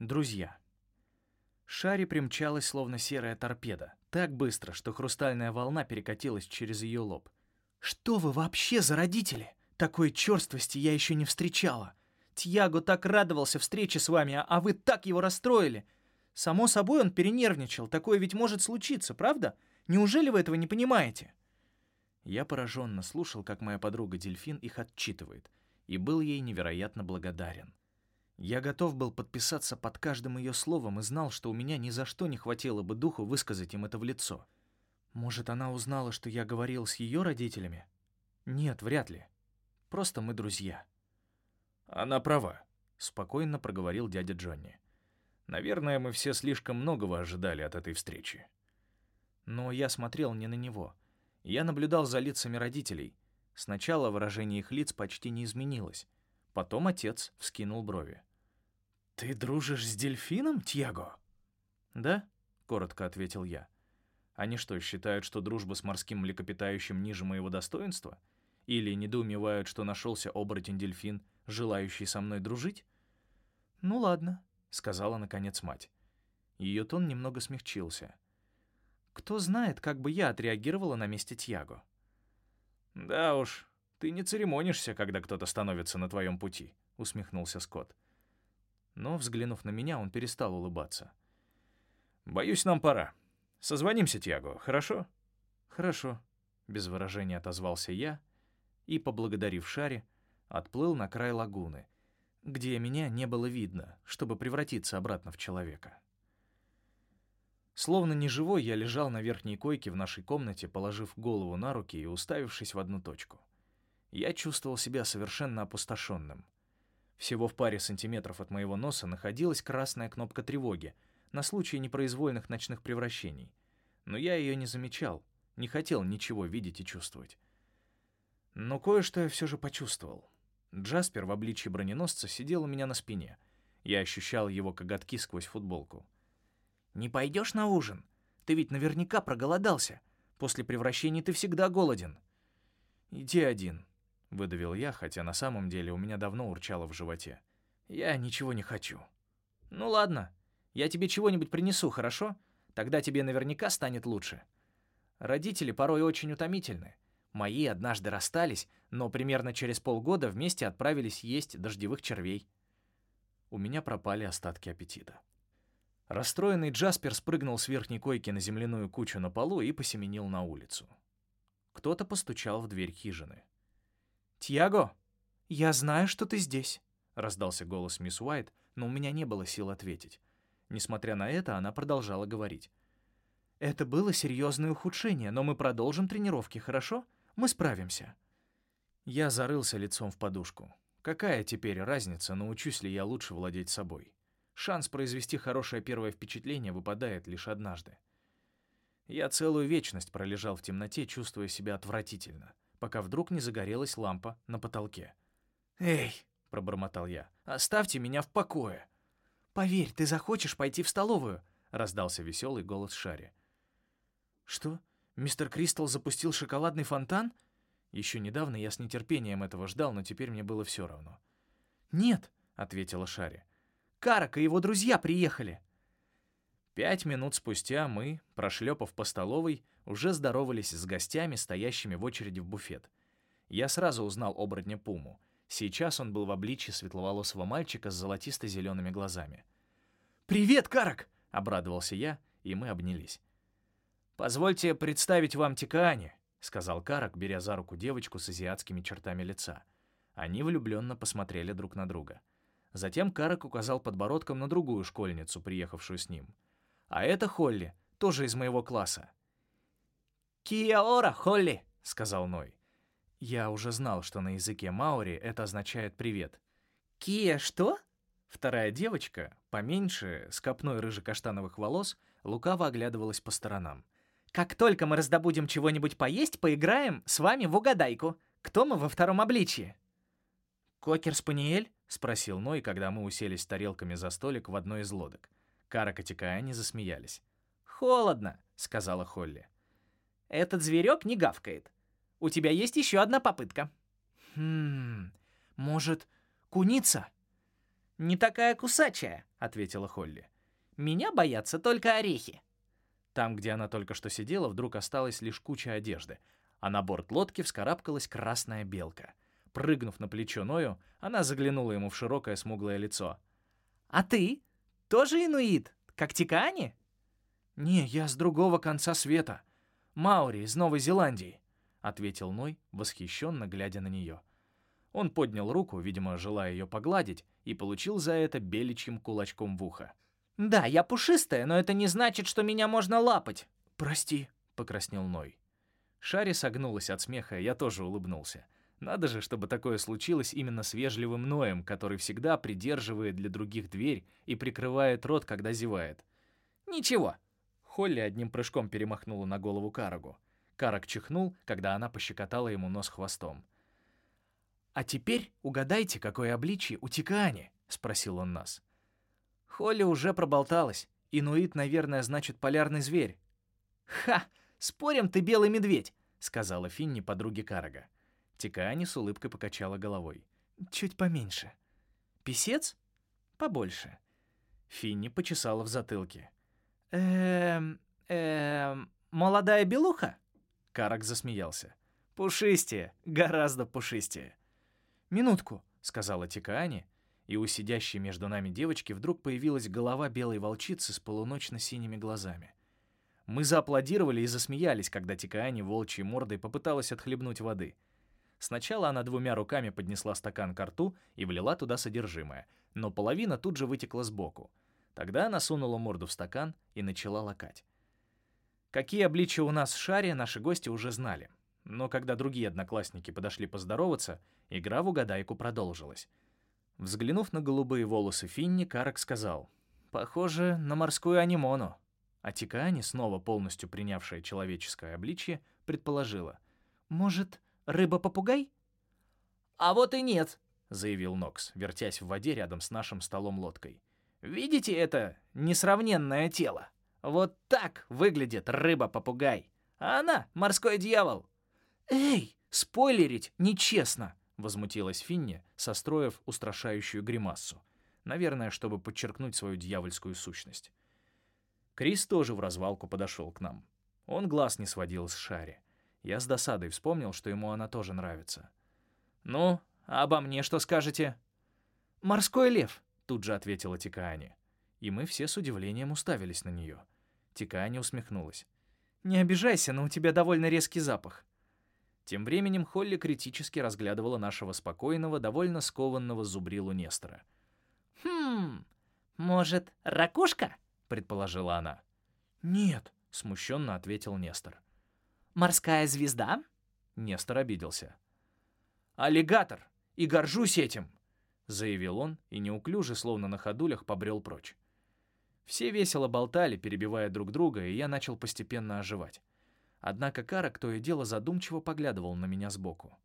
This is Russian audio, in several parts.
Друзья. Шари примчалась, словно серая торпеда, так быстро, что хрустальная волна перекатилась через ее лоб. «Что вы вообще за родители? Такой черствости я еще не встречала. Тьяго так радовался встрече с вами, а вы так его расстроили. Само собой он перенервничал, такое ведь может случиться, правда? Неужели вы этого не понимаете?» Я пораженно слушал, как моя подруга Дельфин их отчитывает, и был ей невероятно благодарен. Я готов был подписаться под каждым ее словом и знал, что у меня ни за что не хватило бы духу высказать им это в лицо. Может, она узнала, что я говорил с ее родителями? Нет, вряд ли. Просто мы друзья. Она права, спокойно проговорил дядя Джонни. Наверное, мы все слишком многого ожидали от этой встречи. Но я смотрел не на него. Я наблюдал за лицами родителей. Сначала выражение их лиц почти не изменилось. Потом отец вскинул брови. «Ты дружишь с дельфином, Тьяго?» «Да», — коротко ответил я. «Они что, считают, что дружба с морским млекопитающим ниже моего достоинства? Или недоумевают, что нашелся оборотень-дельфин, желающий со мной дружить?» «Ну ладно», — сказала наконец мать. Ее тон немного смягчился. «Кто знает, как бы я отреагировала на месте Тьяго?» «Да уж, ты не церемонишься, когда кто-то становится на твоем пути», — усмехнулся Скотт но, взглянув на меня, он перестал улыбаться. «Боюсь, нам пора. Созвонимся, Тьяго, хорошо?» «Хорошо», — без выражения отозвался я и, поблагодарив Шаре, отплыл на край лагуны, где меня не было видно, чтобы превратиться обратно в человека. Словно неживой, я лежал на верхней койке в нашей комнате, положив голову на руки и уставившись в одну точку. Я чувствовал себя совершенно опустошенным — всего в паре сантиметров от моего носа находилась красная кнопка тревоги на случай непроизвольных ночных превращений. Но я ее не замечал, не хотел ничего видеть и чувствовать. Но кое-что я все же почувствовал. Джаспер в обличье броненосца сидел у меня на спине. Я ощущал его коготки сквозь футболку. «Не пойдешь на ужин? Ты ведь наверняка проголодался. После превращений ты всегда голоден». «Иди один», — выдавил я, хотя на самом деле у меня давно урчало в животе. «Я ничего не хочу». «Ну ладно, я тебе чего-нибудь принесу, хорошо? Тогда тебе наверняка станет лучше». Родители порой очень утомительны. Мои однажды расстались, но примерно через полгода вместе отправились есть дождевых червей. У меня пропали остатки аппетита. Расстроенный Джаспер спрыгнул с верхней койки на земляную кучу на полу и посеменил на улицу. Кто-то постучал в дверь хижины. «Тьяго, я знаю, что ты здесь», — раздался голос мисс Уайт, но у меня не было сил ответить. Несмотря на это, она продолжала говорить. «Это было серьезное ухудшение, но мы продолжим тренировки, хорошо? Мы справимся». Я зарылся лицом в подушку. Какая теперь разница, научусь ли я лучше владеть собой? Шанс произвести хорошее первое впечатление выпадает лишь однажды. Я целую вечность пролежал в темноте, чувствуя себя отвратительно пока вдруг не загорелась лампа на потолке. «Эй!» — пробормотал я. «Оставьте меня в покое!» «Поверь, ты захочешь пойти в столовую!» — раздался веселый голос Шари. «Что? Мистер Кристал запустил шоколадный фонтан?» Еще недавно я с нетерпением этого ждал, но теперь мне было все равно. «Нет», — ответила Шари. «Карак и его друзья приехали!» Пять минут спустя мы, прошлепав по столовой, уже здоровались с гостями, стоящими в очереди в буфет. Я сразу узнал оборотня Пуму. Сейчас он был в обличье светловолосого мальчика с золотисто-зелеными глазами. «Привет, Карак!» — обрадовался я, и мы обнялись. «Позвольте представить вам Тикаани», — сказал Карак, беря за руку девочку с азиатскими чертами лица. Они влюбленно посмотрели друг на друга. Затем Карак указал подбородком на другую школьницу, приехавшую с ним. «А это Холли, тоже из моего класса. «Кия ора, Холли!» — сказал Ной. Я уже знал, что на языке маори это означает «привет». «Кия что?» Вторая девочка, поменьше, с копной рыжекаштановых волос, лукаво оглядывалась по сторонам. «Как только мы раздобудем чего-нибудь поесть, поиграем с вами в угадайку. Кто мы во втором обличье?» «Кокер-спаниель?» — спросил Ной, когда мы уселись тарелками за столик в одной из лодок. Карак и Тикаани засмеялись. «Холодно», — сказала Холли. Этот зверек не гавкает. У тебя есть еще одна попытка. Хм, может, куница? «Не такая кусачая», — ответила Холли. «Меня боятся только орехи». Там, где она только что сидела, вдруг осталась лишь куча одежды, а на борт лодки вскарабкалась красная белка. Прыгнув на плечо Ною, она заглянула ему в широкое смуглое лицо. «А ты? Тоже инуит, как Тикаани?» «Не, я с другого конца света. Маури из Новой Зеландии», — ответил Ной, восхищенно глядя на нее. Он поднял руку, видимо, желая ее погладить, и получил за это беличьим кулачком в ухо. «Да, я пушистая, но это не значит, что меня можно лапать». «Прости», — покраснел Ной. Шари согнулась от смеха, и я тоже улыбнулся. Надо же, чтобы такое случилось именно с вежливым Ноем, который всегда придерживает для других дверь и прикрывает рот, когда зевает. «Ничего». Холли одним прыжком перемахнула на голову Карагу. Карак чихнул, когда она пощекотала ему нос хвостом. «А теперь угадайте, какое обличие у Тикаани?» — спросил он нас. Холли уже проболталась. Инуит, наверное, значит полярный зверь. «Ха! Спорим, ты белый медведь!» — сказала Финни подруге Карага. Тикаани с улыбкой покачала головой. «Чуть поменьше». «Песец?» «Побольше». Финни почесала в затылке. «Эм... эм... молодая белуха?» Карак засмеялся. «Пушистее, гораздо пушистее». «Минутку», — сказала Тикаани, и у сидящей между нами девочки вдруг появилась голова белой волчицы с полуночно-синими глазами. Мы зааплодировали и засмеялись, когда Тикаани волчьей мордой попыталась отхлебнуть воды. Сначала она двумя руками поднесла стакан к рту и влила туда содержимое, но половина тут же вытекла сбоку. Тогда она сунула морду в стакан и начала лакать. Какие обличия у нас в шаре, наши гости уже знали. Но когда другие одноклассники подошли поздороваться, игра в угадайку продолжилась. Взглянув на голубые волосы Финни, Карак сказал, «Похоже на морскую анимону». А Тикаани, снова полностью принявшая человеческое обличье, предположила, «Может, рыба-попугай?» «А вот и нет», — заявил Нокс, вертясь в воде рядом с нашим столом-лодкой. «Видите это несравненное тело? Вот так выглядит рыба-попугай, а она — морской дьявол». «Эй, спойлерить нечестно!» возмутилась Финни, состроив устрашающую гримассу. Наверное, чтобы подчеркнуть свою дьявольскую сущность. Крис тоже в развалку подошел к нам. Он глаз не сводил с Шари. Я с досадой вспомнил, что ему она тоже нравится. «Ну, обо мне что скажете?» «Морской лев», — тут же ответила Тикаани. И мы все с удивлением уставились на нее. Тикаани усмехнулась. «Не обижайся, но у тебя довольно резкий запах. Тем временем Холли критически разглядывала нашего спокойного, довольно скованного зубрилу Нестора. «Хм, может, ракушка?» — предположила она. «Нет», — смущенно ответил Нестор. «Морская звезда?» Нестор обиделся. «Аллигатор! И горжусь этим!» — заявил он и неуклюже, словно на ходулях, побрел прочь. Все весело болтали, перебивая друг друга, и я начал постепенно оживать. Однако Карак то и дело задумчиво поглядывал на меня сбоку.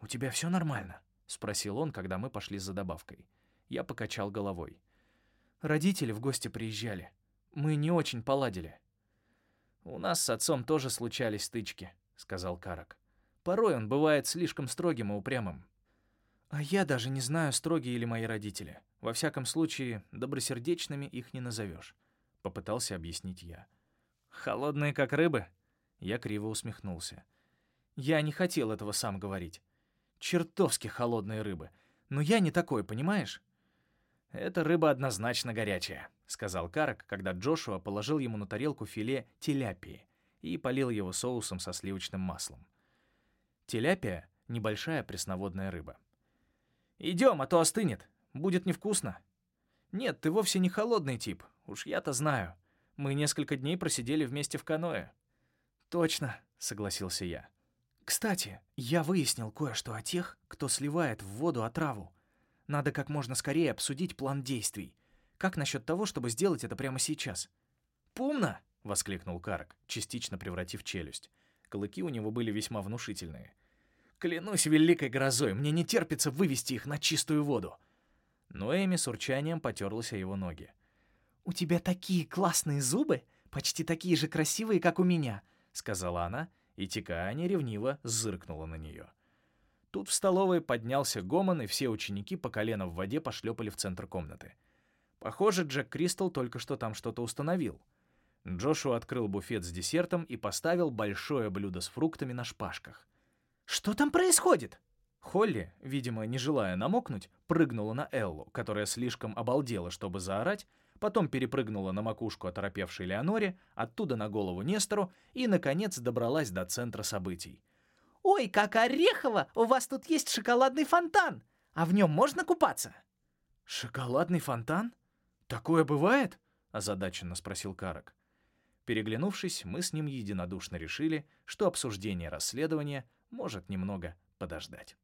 «У тебя все нормально?» — спросил он, когда мы пошли за добавкой. Я покачал головой. «Родители в гости приезжали. Мы не очень поладили». «У нас с отцом тоже случались стычки», — сказал Карак. «Порой он бывает слишком строгим и упрямым». «А я даже не знаю, строгие ли мои родители. Во всяком случае, добросердечными их не назовешь», — попытался объяснить я. «Холодные, как рыбы?» Я криво усмехнулся. Я не хотел этого сам говорить. Чертовски холодные рыбы. Но я не такой, понимаешь? «Эта рыба однозначно горячая», — сказал Карак, когда Джошуа положил ему на тарелку филе теляпии и полил его соусом со сливочным маслом. Теляпия — небольшая пресноводная рыба. «Идем, а то остынет. Будет невкусно». «Нет, ты вовсе не холодный тип. Уж я-то знаю. Мы несколько дней просидели вместе в каное. «Точно», — согласился я. «Кстати, я выяснил кое-что о тех, кто сливает в воду отраву. Надо как можно скорее обсудить план действий. Как насчет того, чтобы сделать это прямо сейчас?» «Помно!» — воскликнул Карк, частично превратив челюсть. Клыки у него были весьма внушительные. «Клянусь великой грозой, мне не терпится вывести их на чистую воду!» Но Эми с урчанием потерлась о его ноги. «У тебя такие классные зубы, почти такие же красивые, как у меня!» сказала она, и Тикаани ревниво зыркнула на нее. Тут в столовой поднялся гомон, и все ученики по колено в воде пошлепали в центр комнаты. Похоже, Джек Кристал только что там что-то установил. Джошуа открыл буфет с десертом и поставил большое блюдо с фруктами на шпажках. «Что там происходит?» Холли, видимо, не желая намокнуть, прыгнула на Эллу, которая слишком обалдела, чтобы заорать, потом перепрыгнула на макушку оторопевшей Леоноре, оттуда на голову Нестору и, наконец, добралась до центра событий. «Ой, как орехово! У вас тут есть шоколадный фонтан! А в нем можно купаться?» «Шоколадный фонтан? Такое бывает?» — озадаченно спросил Карак. Переглянувшись, мы с ним единодушно решили, что обсуждение расследования может немного подождать.